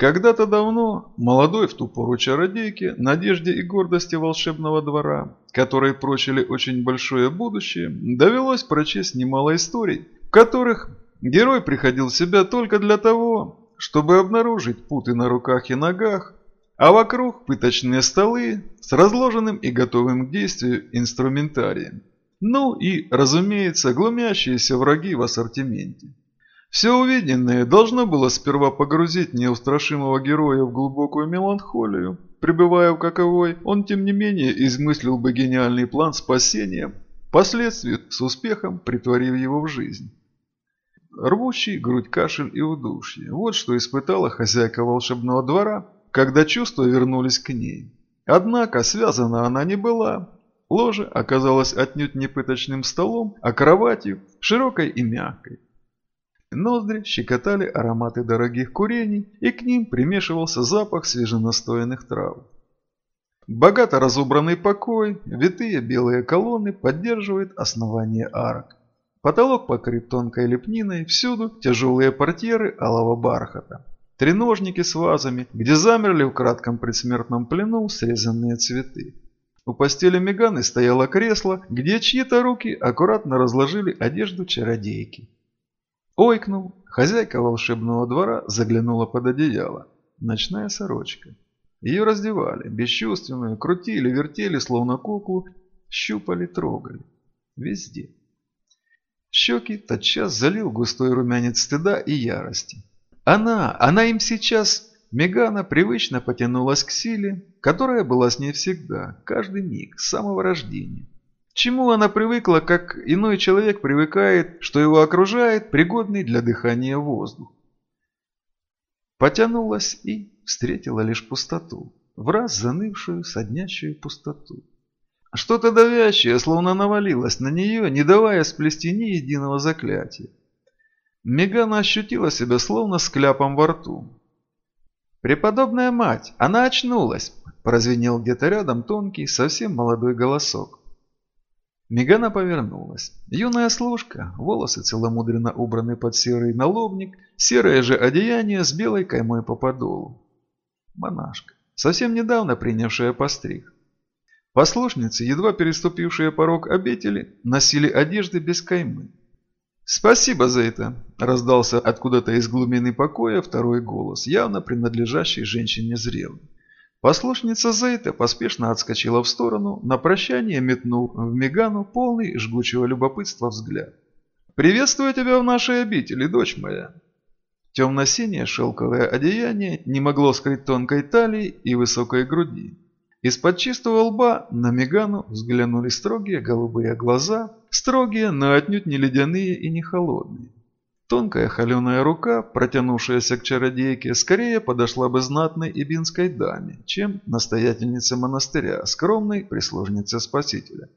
Когда-то давно, молодой в ту пору чародейке, надежде и гордости волшебного двора, которой прочили очень большое будущее, довелось прочесть немало историй, в которых герой приходил в себя только для того, чтобы обнаружить путы на руках и ногах, а вокруг пыточные столы с разложенным и готовым к действию инструментарием. Ну и, разумеется, глумящиеся враги в ассортименте. Все увиденное должно было сперва погрузить неустрашимого героя в глубокую меланхолию. Пребывая в каковой, он тем не менее измыслил бы гениальный план спасения, впоследствии с успехом притворив его в жизнь. Рвущий грудь кашель и удушье – вот что испытала хозяйка волшебного двора, когда чувства вернулись к ней. Однако связана она не была. Ложе оказалось отнюдь не пыточным столом, а кроватью, широкой и мягкой. Ноздри щекотали ароматы дорогих курений, и к ним примешивался запах свеженастоянных трав. Богато разубранный покой, витые белые колонны поддерживают основание арок. Потолок покрыт тонкой лепниной, всюду тяжелые портьеры алого бархата. Треножники с вазами, где замерли в кратком предсмертном плену срезанные цветы. У постели Меганы стояло кресло, где чьи-то руки аккуратно разложили одежду чародейки. Ойкнул, хозяйка волшебного двора заглянула под одеяло. Ночная сорочка. Ее раздевали, бесчувственную, крутили, вертели, словно куклу, щупали, трогали. Везде. Щеки тотчас залил густой румянец стыда и ярости. Она, она им сейчас, Мегана привычно потянулась к силе, которая была с ней всегда, каждый миг, с самого рождения чему она привыкла, как иной человек привыкает, что его окружает пригодный для дыхания воздух. Потянулась и встретила лишь пустоту, в раз занывшую, соднящую пустоту. Что-то давящее, словно навалилось на нее, не давая сплести ни единого заклятия. Мегана ощутила себя словно с кляпом во рту. «Преподобная мать, она очнулась!» – прозвенел где-то рядом тонкий, совсем молодой голосок. Мегана повернулась. Юная служка, волосы целомудренно убраны под серый налобник, серое же одеяние с белой каймой по подолу. Монашка, совсем недавно принявшая постриг. Послушницы, едва переступившие порог обители, носили одежды без каймы. «Спасибо за это!» – раздался откуда-то из глубины покоя второй голос, явно принадлежащий женщине зрелой. Послушница Зейта поспешно отскочила в сторону, на прощание метнул в Мегану полный жгучего любопытства взгляд. «Приветствую тебя в нашей обители, дочь моя!» Темно-синее шелковое одеяние не могло скрыть тонкой талии и высокой груди. Из-под чистого лба на Мегану взглянули строгие голубые глаза, строгие, но отнюдь не ледяные и не холодные. Тонкая холеная рука, протянувшаяся к чародейке, скорее подошла бы знатной ибинской даме, чем настоятельнице монастыря, скромной прислужнице Спасителя.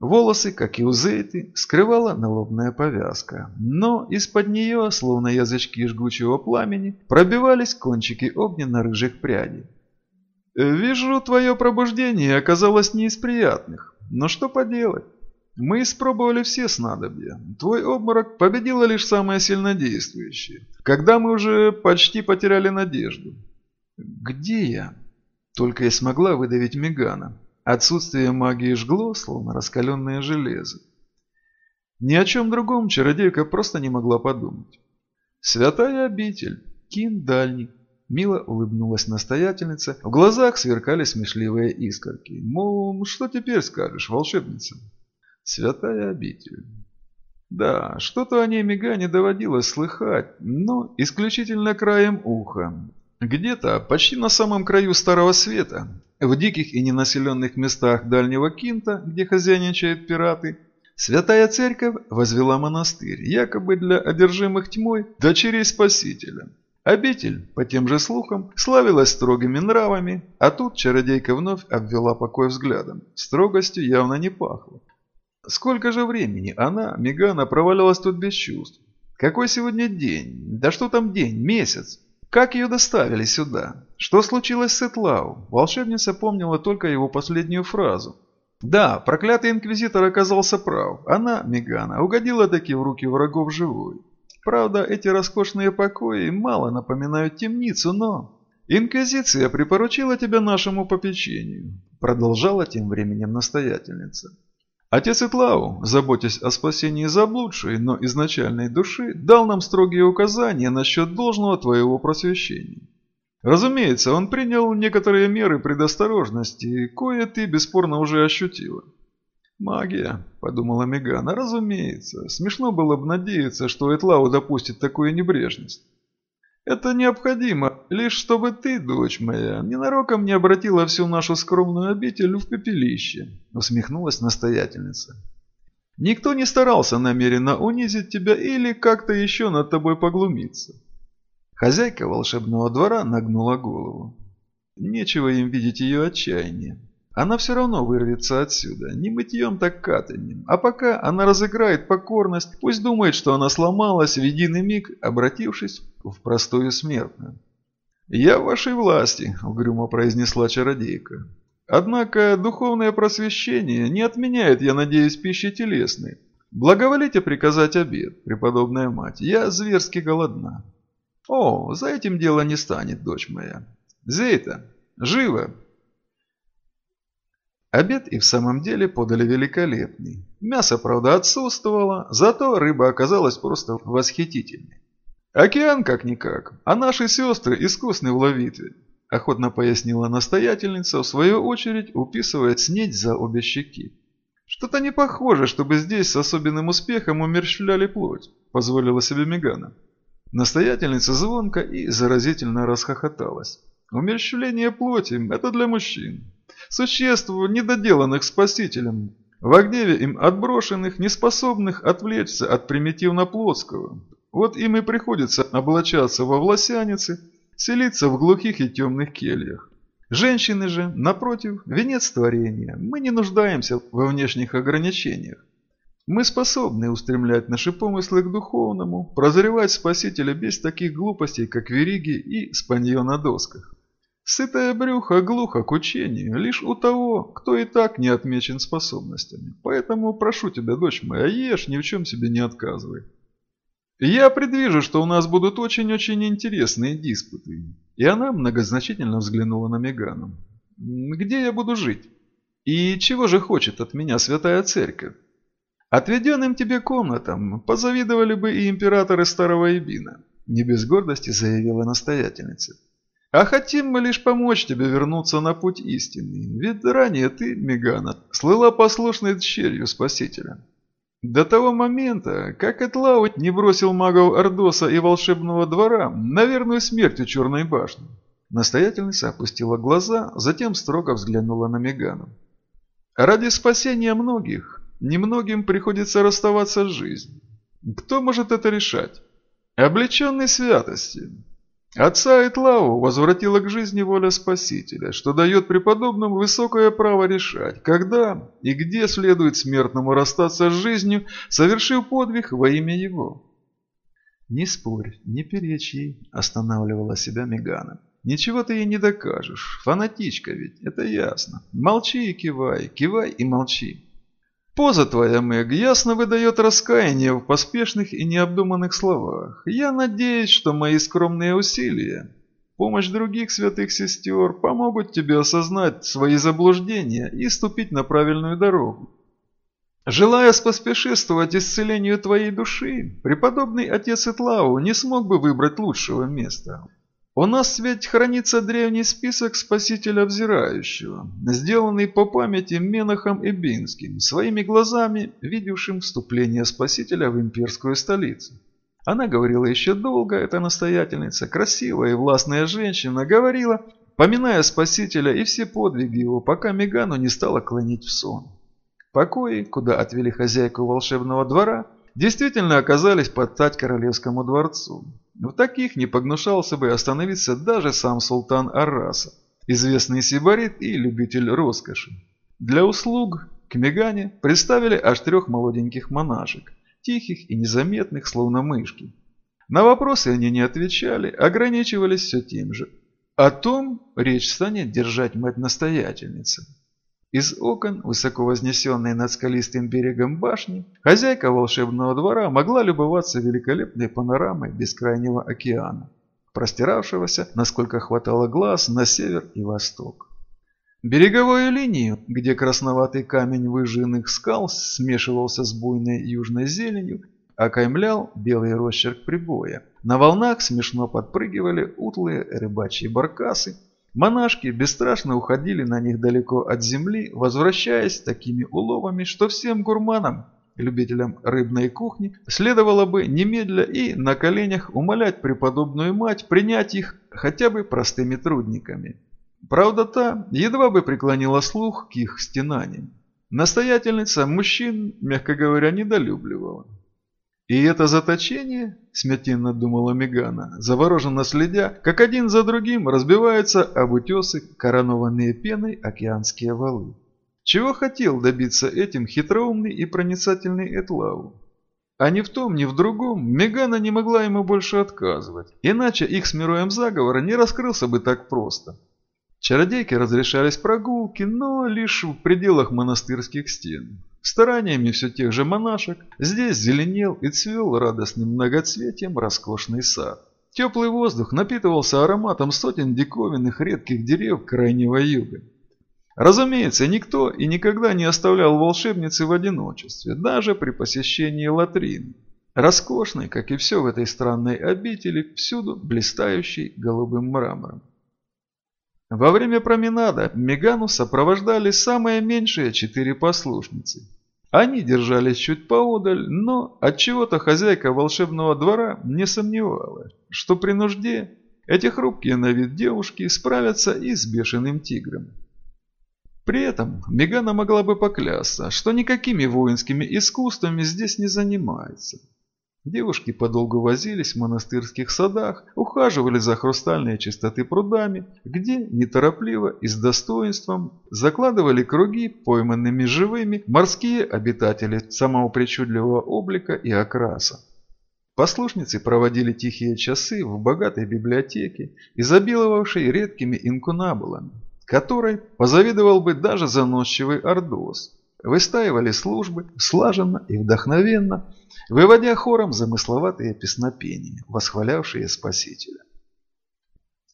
Волосы, как и у Зейты, скрывала налобная повязка, но из-под нее, словно язычки жгучего пламени, пробивались кончики огненно-рыжих прядей. «Вижу, твое пробуждение оказалось не из приятных, но что поделать?» Мы испробовали все снадобья. Твой обморок победила лишь самое сильнодействующее. Когда мы уже почти потеряли надежду. Где я? Только и смогла выдавить Мегана. Отсутствие магии жгло, словно раскаленное железо. Ни о чем другом чародейка просто не могла подумать. «Святая обитель, Кин дальний», – мило улыбнулась настоятельница, в глазах сверкали смешливые искорки. «Мол, что теперь скажешь, волшебница?» Святая обитель. Да, что-то о ней Мегане доводилось слыхать, но исключительно краем уха. Где-то, почти на самом краю Старого Света, в диких и ненаселенных местах Дальнего Кинта, где хозяйничают пираты, Святая Церковь возвела монастырь, якобы для одержимых тьмой дочерей Спасителя. Обитель, по тем же слухам, славилась строгими нравами, а тут чародейка вновь обвела покой взглядом. Строгостью явно не пахло. Сколько же времени она, Мегана, провалялась тут без чувств? Какой сегодня день? Да что там день? Месяц? Как ее доставили сюда? Что случилось с Этлау? Волшебница помнила только его последнюю фразу. Да, проклятый инквизитор оказался прав. Она, Мегана, угодила таки в руки врагов живой. Правда, эти роскошные покои мало напоминают темницу, но... «Инквизиция припоручила тебя нашему попечению», – продолжала тем временем настоятельница. Отец Итлау, заботясь о спасении заблудшей, но изначальной души, дал нам строгие указания насчет должного твоего просвещения. Разумеется, он принял некоторые меры предосторожности, кое ты бесспорно уже ощутила. «Магия», – подумала Мегана, – «разумеется. Смешно было бы надеяться, что Этлау допустит такую небрежность. Это необходимо, лишь чтобы ты, дочь моя, ненароком не обратила всю нашу скромную обитель в пепелище», – усмехнулась настоятельница. «Никто не старался намеренно унизить тебя или как-то еще над тобой поглумиться». Хозяйка волшебного двора нагнула голову. Нечего им видеть ее отчаяние. Она все равно вырвется отсюда, не мытьем, так катанием. А пока она разыграет покорность, пусть думает, что она сломалась в единый миг, обратившись в простую смертную. «Я в вашей власти», – угрюмо произнесла чародейка. «Однако духовное просвещение не отменяет, я надеюсь, пищи телесной. Благоволите приказать обед, преподобная мать, я зверски голодна». «О, за этим дело не станет, дочь моя. Зейта, живо!» Обед и в самом деле подали великолепный. Мясо, правда, отсутствовало, зато рыба оказалась просто восхитительной. «Океан как-никак, а наши сестры искусны в ловитве», – охотно пояснила настоятельница, в свою очередь уписывая снедь за обе щеки. «Что-то не похоже, чтобы здесь с особенным успехом умерщвляли плоть», – позволила себе Мегана. Настоятельница звонко и заразительно расхохоталась. «Умерщвление плоти – это для мужчин существ, недоделанных спасителем, в гневе им отброшенных, неспособных отвлечься от примитивно-плотского. Вот им и приходится облачаться во власяницы, селиться в глухих и темных кельях. Женщины же, напротив, венец творения. Мы не нуждаемся во внешних ограничениях. Мы способны устремлять наши помыслы к духовному, прозревать Спасителя без таких глупостей, как вериги и спанье на досках. Сытое брюхо глухо к учению лишь у того, кто и так не отмечен способностями. Поэтому прошу тебя, дочь моя, ешь, ни в чем себе не отказывай. Я предвижу, что у нас будут очень-очень интересные диспуты. И она многозначительно взглянула на Мегану. Где я буду жить? И чего же хочет от меня Святая Церковь? Отведенным тебе комнатам позавидовали бы и императоры Старого Ибина, не без гордости заявила настоятельница. А хотим мы лишь помочь тебе вернуться на путь истинный, ведь ранее ты, Мегана, слыла послушной дщерью Спасителя. До того момента, как Этлау не бросил магов Ордоса и волшебного двора на верную смерть у Черной башни. Настоятельница опустила глаза, затем строго взглянула на Мегану. Ради спасения многих, немногим приходится расставаться с жизнью. Кто может это решать? Облеченный святости, Отца Итлау возвратила к жизни воля Спасителя, что дает преподобному высокое право решать, когда и где следует смертному расстаться с жизнью, совершив подвиг во имя его. «Не спорь, не перечь ей», – останавливала себя Мегана. «Ничего ты ей не докажешь. Фанатичка ведь, это ясно. Молчи и кивай, кивай и молчи. Поза твоя, Мэг, ясно выдает раскаяние в поспешных и необдуманных словах. Я надеюсь, что мои скромные усилия, помощь других святых сестер помогут тебе осознать свои заблуждения и ступить на правильную дорогу. Желая споспешествовать исцелению твоей души, преподобный отец Итлау не смог бы выбрать лучшего места. У нас ведь хранится древний список Спасителя Взирающего, сделанный по памяти Менахом Эбинским, своими глазами видевшим вступление Спасителя в имперскую столицу. Она говорила еще долго, эта настоятельница, красивая и властная женщина, говорила, поминая Спасителя и все подвиги его, пока Мегану не стала клонить в сон. Покои, куда отвели хозяйку волшебного двора, действительно оказались под тать королевскому дворцу. В таких не погнушался бы остановиться даже сам султан Арраса, известный сибарит и любитель роскоши. Для услуг к Мегане представили аж трех молоденьких монашек, тихих и незаметных, словно мышки. На вопросы они не отвечали, ограничивались все тем же. О том речь станет держать мать-настоятельница. Из окон, высоко вознесенной над скалистым берегом башни, хозяйка волшебного двора могла любоваться великолепной панорамой бескрайнего океана, простиравшегося, насколько хватало глаз, на север и восток. Береговую линию, где красноватый камень выжженных скал смешивался с буйной южной зеленью, окаймлял белый росчерк прибоя. На волнах смешно подпрыгивали утлые рыбачьи баркасы. Монашки бесстрашно уходили на них далеко от земли, возвращаясь такими уловами, что всем гурманам, любителям рыбной кухни, следовало бы немедля и на коленях умолять преподобную мать принять их хотя бы простыми трудниками. Правда, та едва бы преклонила слух к их стенаниям. Настоятельница мужчин, мягко говоря, недолюбливала. И это заточение, смятенно думала Мегана, завороженно следя, как один за другим разбиваются об утесы, коронованные пеной океанские валы. Чего хотел добиться этим хитроумный и проницательный Этлау? А ни в том, ни в другом Мегана не могла ему больше отказывать, иначе их с Мироем заговора не раскрылся бы так просто. Чародейке разрешались прогулки, но лишь в пределах монастырских стен. Стараниями все тех же монашек здесь зеленел и цвел радостным многоцветием роскошный сад. Теплый воздух напитывался ароматом сотен диковинных редких дерев крайнего юга. Разумеется, никто и никогда не оставлял волшебницы в одиночестве, даже при посещении латрины. Роскошной, как и все в этой странной обители, всюду блистающей голубым мрамором. Во время променада Мегану сопровождали самые меньшие четыре послушницы. Они держались чуть поодаль, но от чего то хозяйка волшебного двора не сомневалась, что при нужде эти хрупкие на вид девушки справятся и с бешеным тигром. При этом Мегана могла бы поклясться, что никакими воинскими искусствами здесь не занимается. Девушки подолгу возились в монастырских садах, ухаживали за хрустальной чистоты прудами, где неторопливо и с достоинством закладывали круги пойманными живыми морские обитатели самого причудливого облика и окраса. Послушницы проводили тихие часы в богатой библиотеке, изобиловавшей редкими инкунабулами, которой позавидовал бы даже заносчивый ордос. Выстаивали службы слаженно и вдохновенно, выводя хором замысловатые песнопения, восхвалявшие Спасителя.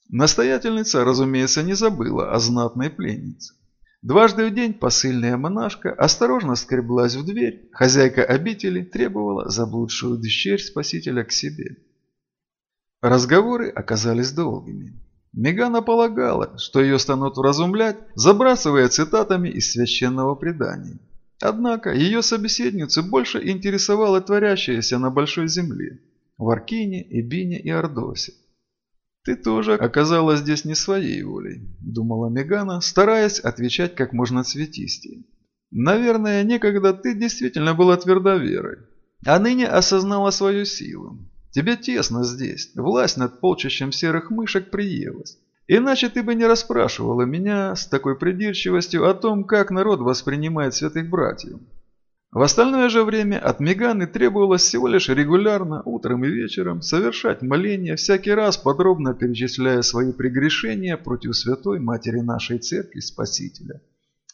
Настоятельница, разумеется, не забыла о знатной пленнице. Дважды в день посыльная монашка осторожно скреблась в дверь, хозяйка обители требовала заблудшую дщерь Спасителя к себе. Разговоры оказались долгими. Мегана полагала, что ее станут вразумлять, забрасывая цитатами из священного предания. Однако ее собеседницу больше интересовало творящееся на Большой Земле, в Аркине, Эбине и Ордосе. «Ты тоже оказалась здесь не своей волей», – думала Мегана, стараясь отвечать как можно цветистее. «Наверное, некогда ты действительно была твердоверой, а ныне осознала свою силу. Тебе тесно здесь, власть над полчищем серых мышек приелась. Иначе ты бы не расспрашивала меня с такой придирчивостью о том, как народ воспринимает святых братьев. В остальное же время от Меганы требовалось всего лишь регулярно, утром и вечером, совершать моления, всякий раз подробно перечисляя свои прегрешения против Святой Матери нашей Церкви Спасителя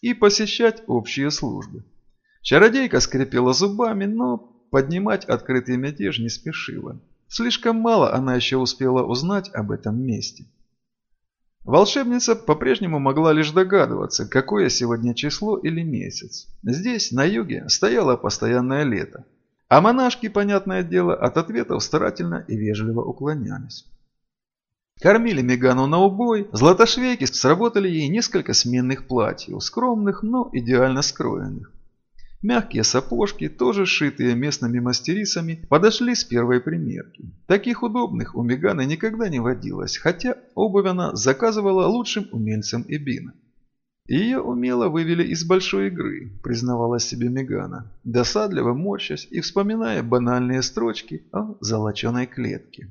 и посещать общие службы. Чародейка скрипела зубами, но поднимать открытый мятеж не спешила. Слишком мало она еще успела узнать об этом месте. Волшебница по-прежнему могла лишь догадываться, какое сегодня число или месяц. Здесь, на юге, стояло постоянное лето. А монашки, понятное дело, от ответов старательно и вежливо уклонялись. Кормили Мегану на убой, златошвейки сработали ей несколько сменных платьев, скромных, но идеально скроенных. Мягкие сапожки, тоже сшитые местными мастерицами, подошли с первой примерки. Таких удобных у Меганы никогда не водилось, хотя обувь она заказывала лучшим умельцам Эбина. Ее умело вывели из большой игры, признавала себе Мегана, досадливо морщась и вспоминая банальные строчки о золоченой клетке.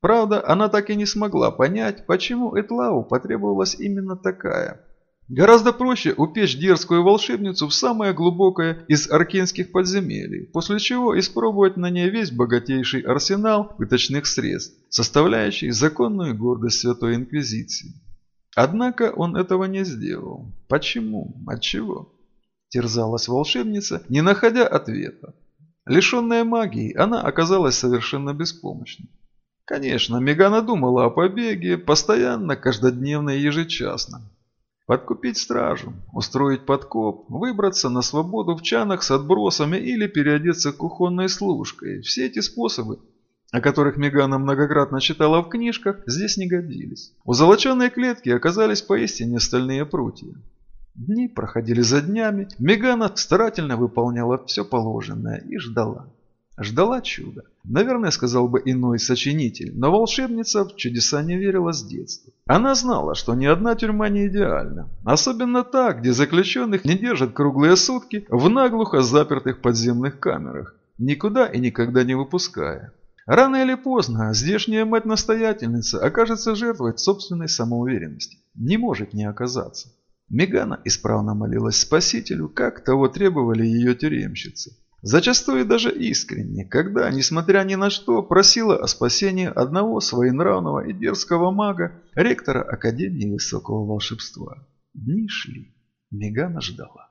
Правда, она так и не смогла понять, почему Этлау потребовалась именно такая – Гораздо проще упечь дерзкую волшебницу в самое глубокое из аркенских подземелий, после чего испробовать на ней весь богатейший арсенал пыточных средств, составляющий законную гордость Святой Инквизиции. Однако он этого не сделал. Почему? Отчего? Терзалась волшебница, не находя ответа. Лишенная магии, она оказалась совершенно беспомощной. Конечно, Мегана думала о побеге постоянно, каждодневно и ежечасно. Подкупить стражу, устроить подкоп, выбраться на свободу в чанах с отбросами или переодеться кухонной служкой. Все эти способы, о которых Мегана многократно читала в книжках, здесь не годились. У золоченой клетки оказались поистине стальные прутья. Дни проходили за днями, Мегана старательно выполняла все положенное и ждала. Ждала чуда. Наверное, сказал бы иной сочинитель, но волшебница в чудеса не верила с детства. Она знала, что ни одна тюрьма не идеальна. Особенно та, где заключенных не держат круглые сутки в наглухо запертых подземных камерах, никуда и никогда не выпуская. Рано или поздно здешняя мать-настоятельница окажется жертвой собственной самоуверенности. Не может не оказаться. Мегана исправно молилась Спасителю, как того требовали ее тюремщицы. Зачастую даже искренне, когда, несмотря ни на что, просила о спасении одного своенравного и дерзкого мага, ректора Академии Высокого Волшебства. Дни шли. Мегана ждала.